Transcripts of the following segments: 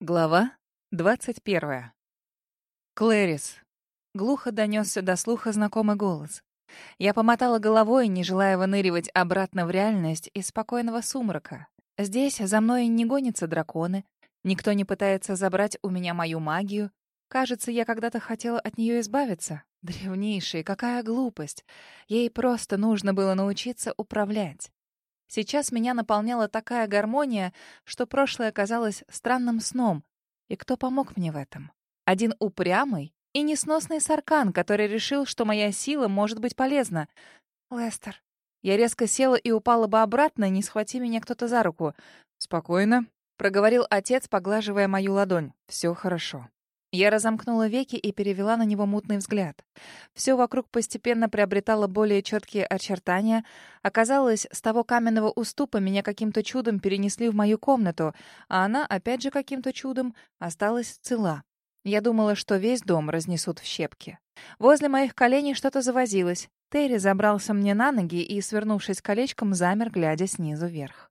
Глава двадцать первая. Клэрис. Глухо донесся до слуха знакомый голос. Я помотала головой, не желая выныривать обратно в реальность из спокойного сумрака. Здесь за мной не гонятся драконы, никто не пытается забрать у меня мою магию. Кажется, я когда-то хотела от нее избавиться. Древнейшая, какая глупость. Ей просто нужно было научиться управлять. Сейчас меня наполняла такая гармония, что прошлое казалось странным сном. И кто помог мне в этом? Один упрямый и несносный саркан, который решил, что моя сила может быть полезна. Лестер. Я резко села и упала бы обратно, не схвати меня кто-то за руку. «Спокойно», — проговорил отец, поглаживая мою ладонь. «Все хорошо». Я разомкнула веки и перевела на него мутный взгляд. Все вокруг постепенно приобретало более четкие очертания. Оказалось, с того каменного уступа меня каким-то чудом перенесли в мою комнату, а она, опять же каким-то чудом, осталась цела. Я думала, что весь дом разнесут в щепки. Возле моих коленей что-то завозилось. Терри забрался мне на ноги и, свернувшись колечком, замер, глядя снизу вверх.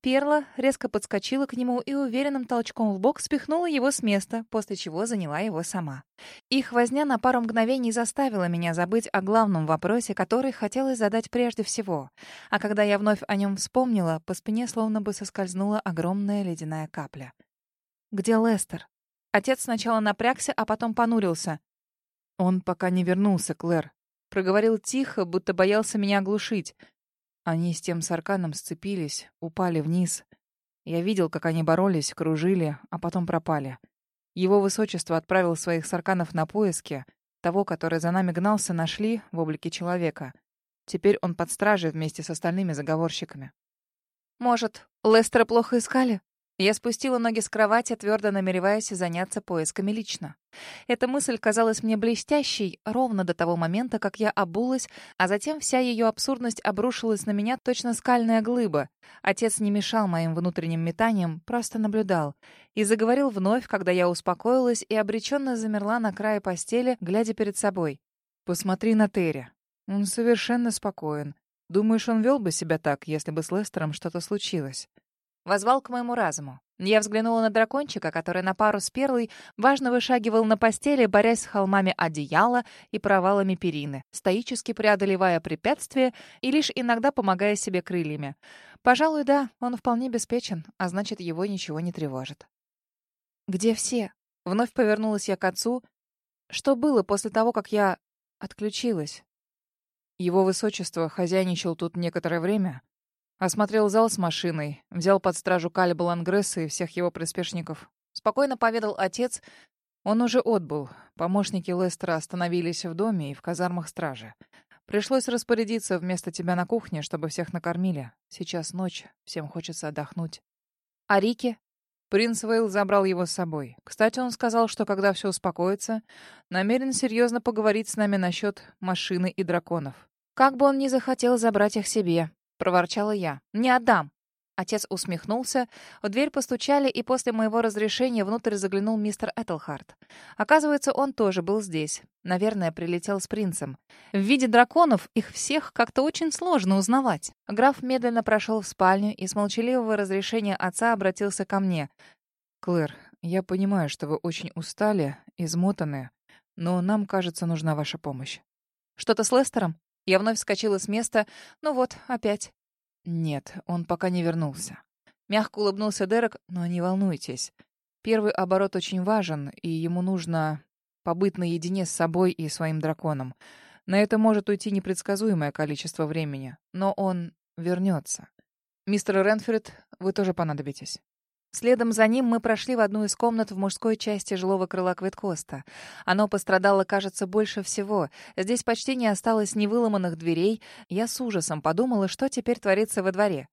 Перла резко подскочила к нему и уверенным толчком в бок спихнула его с места, после чего заняла его сама. Их возня на пару мгновений заставила меня забыть о главном вопросе, который хотелось задать прежде всего. А когда я вновь о нем вспомнила, по спине словно бы соскользнула огромная ледяная капля. «Где Лестер?» Отец сначала напрягся, а потом понурился. «Он пока не вернулся, Клэр», — проговорил тихо, будто боялся меня оглушить. Они с тем сарканом сцепились, упали вниз. Я видел, как они боролись, кружили, а потом пропали. Его высочество отправил своих сарканов на поиски. Того, который за нами гнался, нашли в облике человека. Теперь он под стражей вместе с остальными заговорщиками. «Может, Лестера плохо искали?» Я спустила ноги с кровати, твердо намереваясь заняться поисками лично. Эта мысль казалась мне блестящей ровно до того момента, как я обулась, а затем вся ее абсурдность обрушилась на меня точно скальная глыба. Отец не мешал моим внутренним метаниям, просто наблюдал. И заговорил вновь, когда я успокоилась и обреченно замерла на крае постели, глядя перед собой. «Посмотри на Терри. Он совершенно спокоен. Думаешь, он вел бы себя так, если бы с Лестером что-то случилось?» Возвал к моему разуму. Я взглянула на дракончика, который на пару с перлой важно вышагивал на постели, борясь с холмами одеяла и провалами перины, стоически преодолевая препятствия и лишь иногда помогая себе крыльями. Пожалуй, да, он вполне беспечен, а значит, его ничего не тревожит. «Где все?» Вновь повернулась я к отцу. Что было после того, как я отключилась? Его высочество хозяйничал тут некоторое время, Осмотрел зал с машиной, взял под стражу Калиба Лангресса и всех его приспешников. Спокойно поведал отец. Он уже отбыл. Помощники Лестера остановились в доме и в казармах стражи. Пришлось распорядиться вместо тебя на кухне, чтобы всех накормили. Сейчас ночь, всем хочется отдохнуть. А Рики? Принц Вейл забрал его с собой. Кстати, он сказал, что когда все успокоится, намерен серьезно поговорить с нами насчет машины и драконов. Как бы он ни захотел забрать их себе, — проворчала я. «Не отдам!» Отец усмехнулся, в дверь постучали, и после моего разрешения внутрь заглянул мистер Этельхард. Оказывается, он тоже был здесь. Наверное, прилетел с принцем. В виде драконов их всех как-то очень сложно узнавать. Граф медленно прошел в спальню и с молчаливого разрешения отца обратился ко мне. «Клэр, я понимаю, что вы очень устали, измотаны, но нам, кажется, нужна ваша помощь». «Что-то с Лестером?» Я вновь вскочила с места. Ну вот, опять. Нет, он пока не вернулся. Мягко улыбнулся Дерек, но не волнуйтесь. Первый оборот очень важен, и ему нужно побыть наедине с собой и своим драконом. На это может уйти непредсказуемое количество времени, но он вернется. Мистер Ренфрид, вы тоже понадобитесь. Следом за ним мы прошли в одну из комнат в мужской части жилого крыла Квиткоста. Оно пострадало, кажется, больше всего. Здесь почти не осталось ни выломанных дверей. Я с ужасом подумала, что теперь творится во дворе.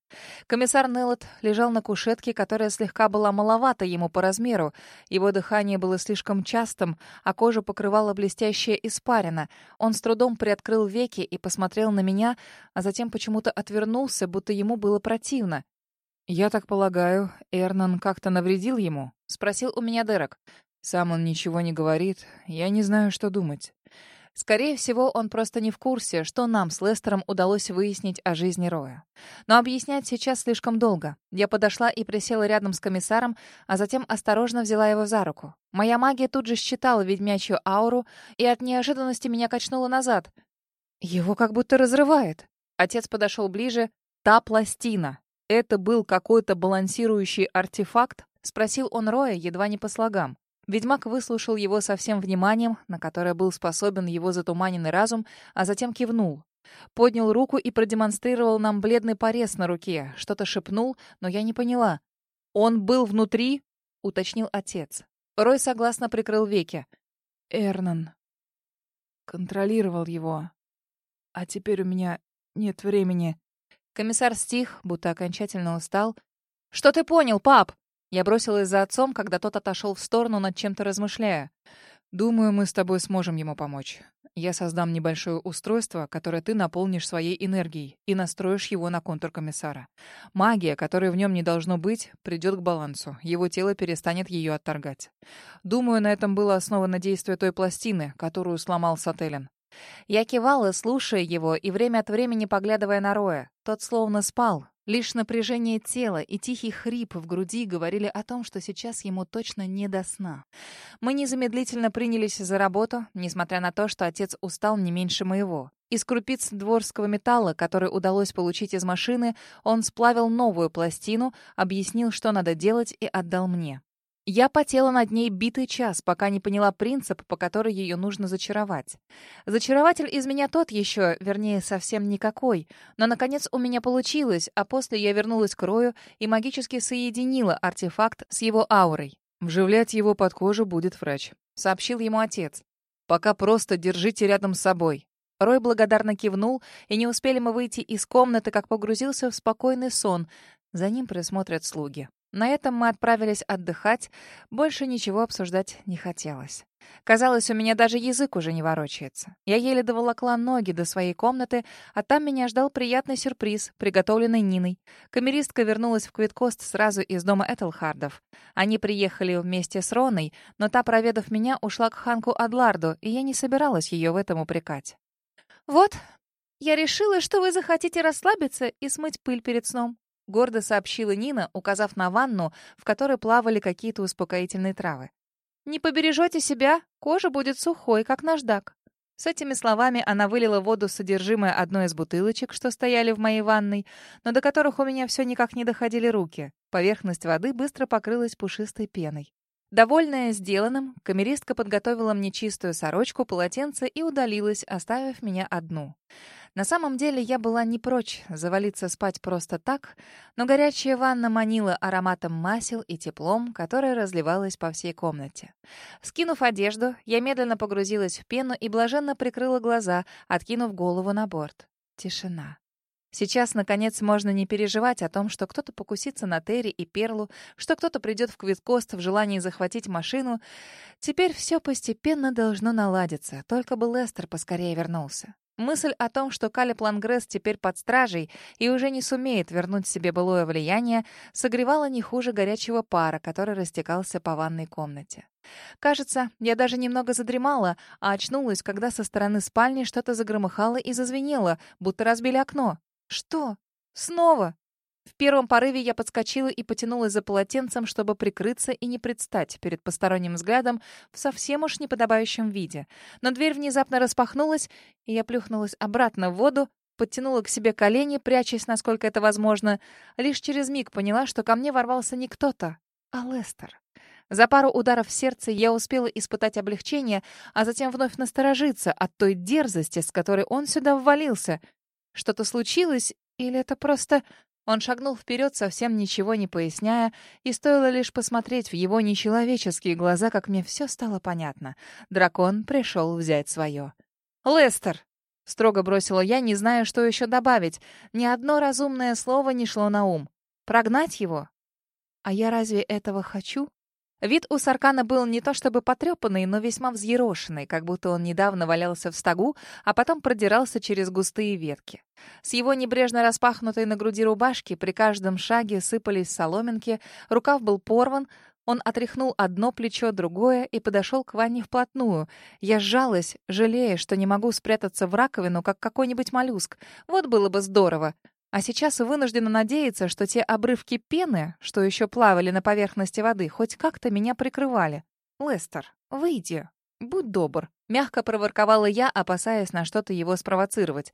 Комиссар Неллот лежал на кушетке, которая слегка была маловата ему по размеру. Его дыхание было слишком частым, а кожа покрывала блестящая испарина. Он с трудом приоткрыл веки и посмотрел на меня, а затем почему-то отвернулся, будто ему было противно. «Я так полагаю, Эрнан как-то навредил ему?» — спросил у меня Дерек. «Сам он ничего не говорит. Я не знаю, что думать. Скорее всего, он просто не в курсе, что нам с Лестером удалось выяснить о жизни Роя. Но объяснять сейчас слишком долго. Я подошла и присела рядом с комиссаром, а затем осторожно взяла его за руку. Моя магия тут же считала ведьмячью ауру, и от неожиданности меня качнуло назад. Его как будто разрывает. Отец подошел ближе. Та пластина. Это был какой-то балансирующий артефакт? Спросил он Роя, едва не по слогам. Ведьмак выслушал его со всем вниманием, на которое был способен его затуманенный разум, а затем кивнул. Поднял руку и продемонстрировал нам бледный порез на руке. Что-то шепнул, но я не поняла. «Он был внутри?» — уточнил отец. Рой согласно прикрыл веки. «Эрнан. Контролировал его. А теперь у меня нет времени». Комиссар стих, будто окончательно устал. «Что ты понял, пап?» Я бросилась за отцом, когда тот отошел в сторону, над чем-то размышляя. «Думаю, мы с тобой сможем ему помочь. Я создам небольшое устройство, которое ты наполнишь своей энергией и настроишь его на контур комиссара. Магия, которой в нем не должно быть, придет к балансу. Его тело перестанет ее отторгать. Думаю, на этом было основано действие той пластины, которую сломал Сателлин. Я кивала, слушая его и время от времени поглядывая на Роя. Тот словно спал, Лишь напряжение тела и тихий хрип в груди говорили о том, что сейчас ему точно не до сна. Мы незамедлительно принялись за работу, несмотря на то, что отец устал не меньше моего. Из крупиц дворского металла, который удалось получить из машины, он сплавил новую пластину, объяснил, что надо делать, и отдал мне. Я потела над ней битый час, пока не поняла принцип, по которому ее нужно зачаровать. Зачарователь из меня тот еще, вернее, совсем никакой. Но, наконец, у меня получилось, а после я вернулась к Рою и магически соединила артефакт с его аурой. «Вживлять его под кожу будет врач», — сообщил ему отец. «Пока просто держите рядом с собой». Рой благодарно кивнул, и не успели мы выйти из комнаты, как погрузился в спокойный сон. За ним присмотрят слуги. На этом мы отправились отдыхать, больше ничего обсуждать не хотелось. Казалось, у меня даже язык уже не ворочается. Я еле доволокла ноги до своей комнаты, а там меня ждал приятный сюрприз, приготовленный Ниной. Камеристка вернулась в Квиткост сразу из дома Этельхардов. Они приехали вместе с Роной, но та, проведав меня, ушла к Ханку Адларду, и я не собиралась ее в этом упрекать. «Вот, я решила, что вы захотите расслабиться и смыть пыль перед сном», — гордо сообщила Нина, указав на ванну, в которой плавали какие-то успокоительные травы. «Не побережете себя, кожа будет сухой, как наждак». С этими словами она вылила воду содержимое одной из бутылочек, что стояли в моей ванной, но до которых у меня все никак не доходили руки. Поверхность воды быстро покрылась пушистой пеной. Довольная сделанным, камеристка подготовила мне чистую сорочку, полотенце и удалилась, оставив меня одну. На самом деле я была не прочь завалиться спать просто так, но горячая ванна манила ароматом масел и теплом, которое разливалось по всей комнате. Скинув одежду, я медленно погрузилась в пену и блаженно прикрыла глаза, откинув голову на борт. Тишина. Сейчас, наконец, можно не переживать о том, что кто-то покусится на Терри и Перлу, что кто-то придет в Квиткост в желании захватить машину. Теперь все постепенно должно наладиться, только бы Лестер поскорее вернулся. Мысль о том, что Калеб Лангресс теперь под стражей и уже не сумеет вернуть себе былое влияние, согревала не хуже горячего пара, который растекался по ванной комнате. Кажется, я даже немного задремала, а очнулась, когда со стороны спальни что-то загромыхало и зазвенело, будто разбили окно. Что? Снова? В первом порыве я подскочила и потянулась за полотенцем, чтобы прикрыться и не предстать перед посторонним взглядом в совсем уж неподобающем виде. Но дверь внезапно распахнулась, и я плюхнулась обратно в воду, подтянула к себе колени, прячась, насколько это возможно. Лишь через миг поняла, что ко мне ворвался не кто-то, а Лестер. За пару ударов сердца я успела испытать облегчение, а затем вновь насторожиться от той дерзости, с которой он сюда ввалился — что-то случилось, или это просто... Он шагнул вперед, совсем ничего не поясняя, и стоило лишь посмотреть в его нечеловеческие глаза, как мне все стало понятно. Дракон пришел взять свое. «Лестер!» — строго бросила я, не зная, что еще добавить. Ни одно разумное слово не шло на ум. «Прогнать его?» «А я разве этого хочу?» Вид у Саркана был не то чтобы потрепанный, но весьма взъерошенный, как будто он недавно валялся в стогу, а потом продирался через густые ветки. С его небрежно распахнутой на груди рубашки при каждом шаге сыпались соломинки, рукав был порван, Он отряхнул одно плечо, другое и подошел к ванне вплотную. Я сжалась, жалея, что не могу спрятаться в раковину, как какой-нибудь моллюск. Вот было бы здорово. А сейчас вынуждена надеяться, что те обрывки пены, что еще плавали на поверхности воды, хоть как-то меня прикрывали. «Лестер, выйди. Будь добр», — мягко проворковала я, опасаясь на что-то его спровоцировать.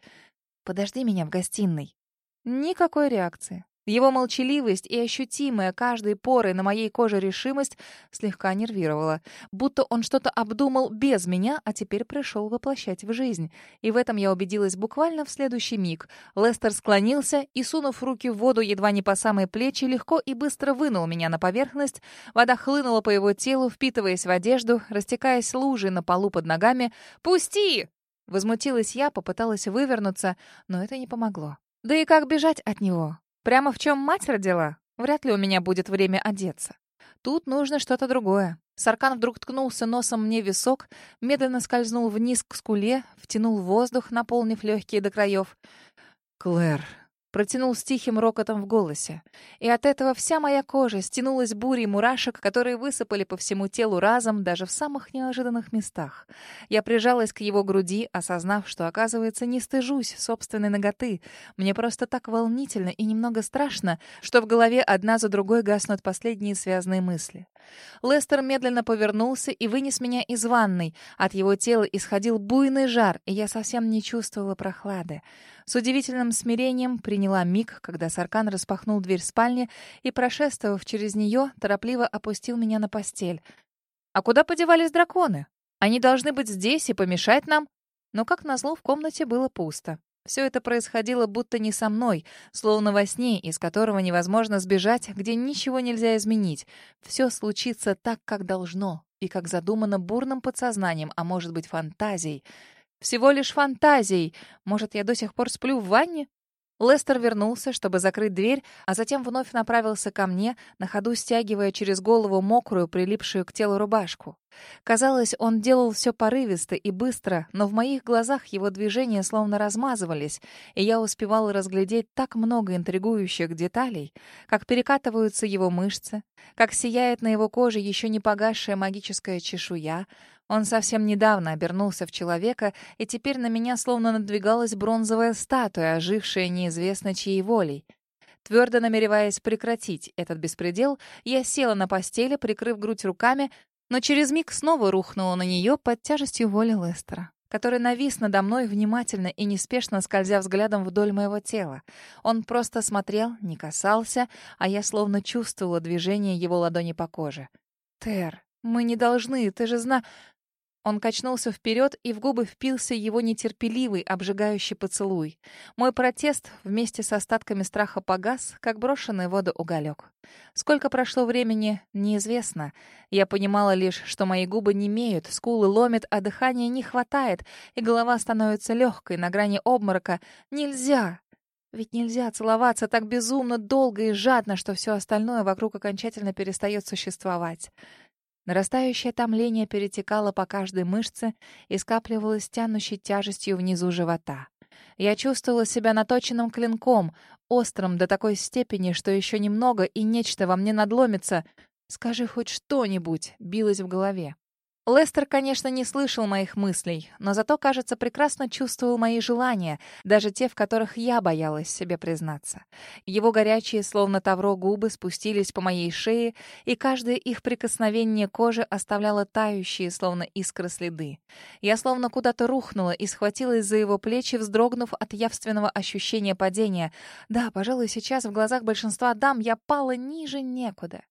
«Подожди меня в гостиной». Никакой реакции. Его молчаливость и ощутимая каждой порой на моей коже решимость слегка нервировала. Будто он что-то обдумал без меня, а теперь пришел воплощать в жизнь. И в этом я убедилась буквально в следующий миг. Лестер склонился и, сунув руки в воду едва не по самые плечи, легко и быстро вынул меня на поверхность. Вода хлынула по его телу, впитываясь в одежду, растекаясь лужей на полу под ногами. «Пусти!» Возмутилась я, попыталась вывернуться, но это не помогло. Да и как бежать от него? Прямо в чем мать родила? Вряд ли у меня будет время одеться. Тут нужно что-то другое. Саркан вдруг ткнулся носом мне в висок, медленно скользнул вниз к скуле, втянул воздух, наполнив легкие до краев. «Клэр», протянул с тихим рокотом в голосе. И от этого вся моя кожа стянулась бурей мурашек, которые высыпали по всему телу разом, даже в самых неожиданных местах. Я прижалась к его груди, осознав, что, оказывается, не стыжусь собственной ноготы. Мне просто так волнительно и немного страшно, что в голове одна за другой гаснут последние связанные мысли. Лестер медленно повернулся и вынес меня из ванной. От его тела исходил буйный жар, и я совсем не чувствовала прохлады. С удивительным смирением приняла миг, когда Саркан распахнул дверь спальни и, прошествовав через нее, торопливо опустил меня на постель. «А куда подевались драконы? Они должны быть здесь и помешать нам?» Но, как назло, в комнате было пусто. Все это происходило будто не со мной, словно во сне, из которого невозможно сбежать, где ничего нельзя изменить. Все случится так, как должно, и как задумано бурным подсознанием, а может быть фантазией. Всего лишь фантазией. Может, я до сих пор сплю в ванне? Лестер вернулся, чтобы закрыть дверь, а затем вновь направился ко мне, на ходу стягивая через голову мокрую, прилипшую к телу рубашку. Казалось, он делал все порывисто и быстро, но в моих глазах его движения словно размазывались, и я успевала разглядеть так много интригующих деталей, как перекатываются его мышцы, как сияет на его коже еще не погасшая магическая чешуя, он совсем недавно обернулся в человека, и теперь на меня словно надвигалась бронзовая статуя, ожившая неизвестно чьей волей. Твердо намереваясь прекратить этот беспредел, я села на постели, прикрыв грудь руками, но через миг снова рухнула на нее под тяжестью воли Лестера, который навис надо мной внимательно и неспешно скользя взглядом вдоль моего тела. Он просто смотрел, не касался, а я словно чувствовала движение его ладони по коже. «Тер, мы не должны, ты же зна...» Он качнулся вперед, и в губы впился его нетерпеливый, обжигающий поцелуй. Мой протест вместе с остатками страха погас, как брошенный в воду уголек. Сколько прошло времени, неизвестно. Я понимала лишь, что мои губы не имеют, скулы ломят, а дыхания не хватает, и голова становится легкой, на грани обморока. Нельзя! Ведь нельзя целоваться так безумно долго и жадно, что все остальное вокруг окончательно перестает существовать. Нарастающее томление перетекало по каждой мышце и скапливалось тянущей тяжестью внизу живота. Я чувствовала себя наточенным клинком, острым до такой степени, что еще немного, и нечто во мне надломится. «Скажи хоть что-нибудь», — билось в голове. Лестер, конечно, не слышал моих мыслей, но зато, кажется, прекрасно чувствовал мои желания, даже те, в которых я боялась себе признаться. Его горячие, словно тавро, губы спустились по моей шее, и каждое их прикосновение кожи оставляло тающие, словно искры следы. Я словно куда-то рухнула и схватилась за его плечи, вздрогнув от явственного ощущения падения. Да, пожалуй, сейчас в глазах большинства дам я пала ниже некуда.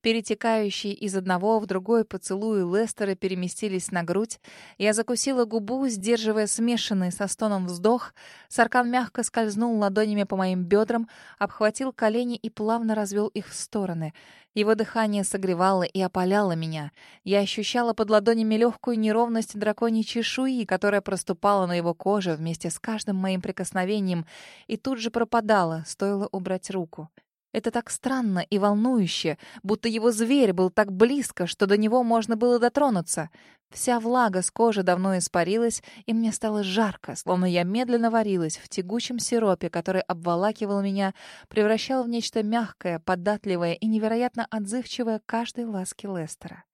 Перетекающие из одного в другой поцелуи Лестера переместились на грудь. Я закусила губу, сдерживая смешанный со стоном вздох. Саркан мягко скользнул ладонями по моим бедрам, обхватил колени и плавно развел их в стороны. Его дыхание согревало и опаляло меня. Я ощущала под ладонями легкую неровность драконьей чешуи, которая проступала на его коже вместе с каждым моим прикосновением и тут же пропадала, стоило убрать руку. Это так странно и волнующе, будто его зверь был так близко, что до него можно было дотронуться. Вся влага с кожи давно испарилась, и мне стало жарко, словно я медленно варилась в тягучем сиропе, который обволакивал меня, превращал в нечто мягкое, податливое и невероятно отзывчивое каждой ласки Лестера.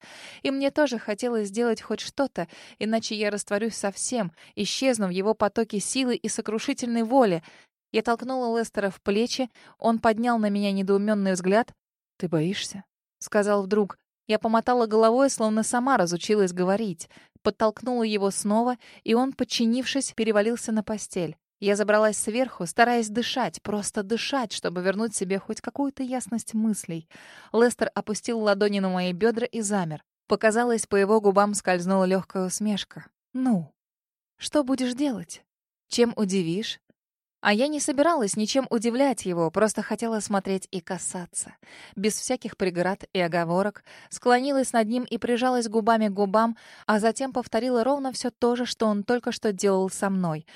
И мне тоже хотелось сделать хоть что-то, иначе я растворюсь совсем, исчезну в его потоке силы и сокрушительной воли. Я толкнула Лестера в плечи, он поднял на меня недоуменный взгляд. «Ты боишься?» — сказал вдруг. Я помотала головой, словно сама разучилась говорить. Подтолкнула его снова, и он, подчинившись, перевалился на постель. Я забралась сверху, стараясь дышать, просто дышать, чтобы вернуть себе хоть какую-то ясность мыслей. Лестер опустил ладони на мои бедра и замер. Показалось, по его губам скользнула легкая усмешка. «Ну, что будешь делать? Чем удивишь? А я не собиралась ничем удивлять его, просто хотела смотреть и касаться. Без всяких преград и оговорок. Склонилась над ним и прижалась губами к губам, а затем повторила ровно все то же, что он только что делал со мной.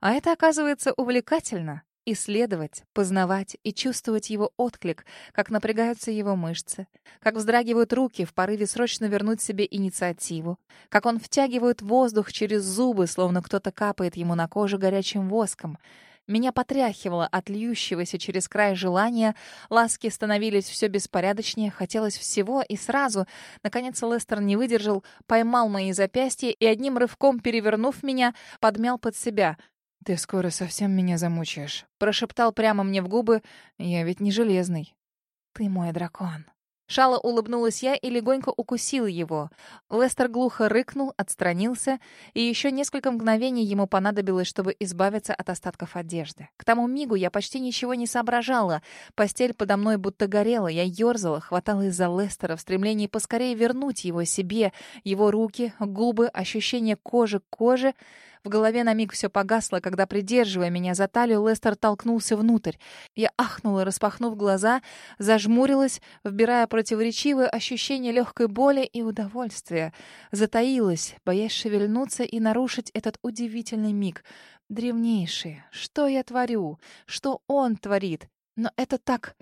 А это, оказывается, увлекательно. Исследовать, познавать и чувствовать его отклик, как напрягаются его мышцы, как вздрагивают руки в порыве срочно вернуть себе инициативу, как он втягивает воздух через зубы, словно кто-то капает ему на кожу горячим воском — меня потряхивало от льющегося через край желания, ласки становились все беспорядочнее, хотелось всего и сразу. Наконец Лестер не выдержал, поймал мои запястья и одним рывком, перевернув меня, подмял под себя. «Ты скоро совсем меня замучаешь», — прошептал прямо мне в губы. «Я ведь не железный». «Ты мой дракон», Шало улыбнулась я и легонько укусила его. Лестер глухо рыкнул, отстранился, и еще несколько мгновений ему понадобилось, чтобы избавиться от остатков одежды. К тому мигу я почти ничего не соображала. Постель подо мной будто горела, я ерзала, хваталась за Лестера в стремлении поскорее вернуть его себе, его руки, губы, ощущение кожи к коже — в голове на миг все погасло, когда, придерживая меня за талию, Лестер толкнулся внутрь. Я ахнула, распахнув глаза, зажмурилась, вбирая противоречивые ощущения легкой боли и удовольствия. Затаилась, боясь шевельнуться и нарушить этот удивительный миг. Древнейший, что я творю? Что он творит? Но это так...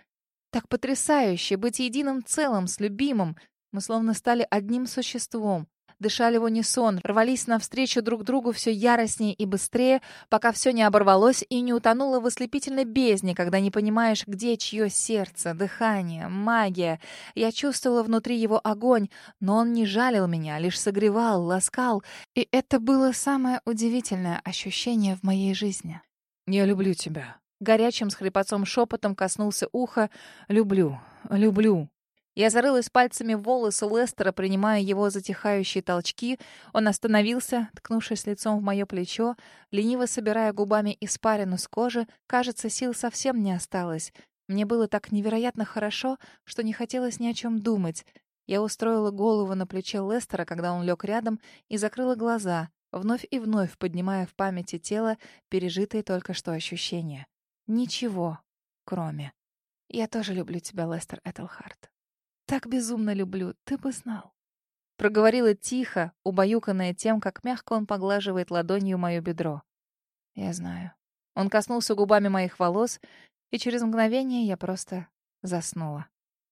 Так потрясающе быть единым целым с любимым. Мы словно стали одним существом дышали в унисон, рвались навстречу друг другу все яростнее и быстрее, пока все не оборвалось и не утонуло в ослепительной бездне, когда не понимаешь, где чье сердце, дыхание, магия. Я чувствовала внутри его огонь, но он не жалил меня, лишь согревал, ласкал, и это было самое удивительное ощущение в моей жизни. «Я люблю тебя», Горячим с хрипотцом шепотом коснулся уха. «Люблю, люблю». Я зарылась пальцами в волосы Лестера, принимая его затихающие толчки. Он остановился, ткнувшись лицом в мое плечо, лениво собирая губами испарину с кожи. Кажется, сил совсем не осталось. Мне было так невероятно хорошо, что не хотелось ни о чем думать. Я устроила голову на плече Лестера, когда он лег рядом, и закрыла глаза, вновь и вновь поднимая в памяти тело пережитые только что ощущения. Ничего, кроме. Я тоже люблю тебя, Лестер Этельхарт так безумно люблю, ты бы знал. Проговорила тихо, убаюканная тем, как мягко он поглаживает ладонью мое бедро. Я знаю. Он коснулся губами моих волос, и через мгновение я просто заснула.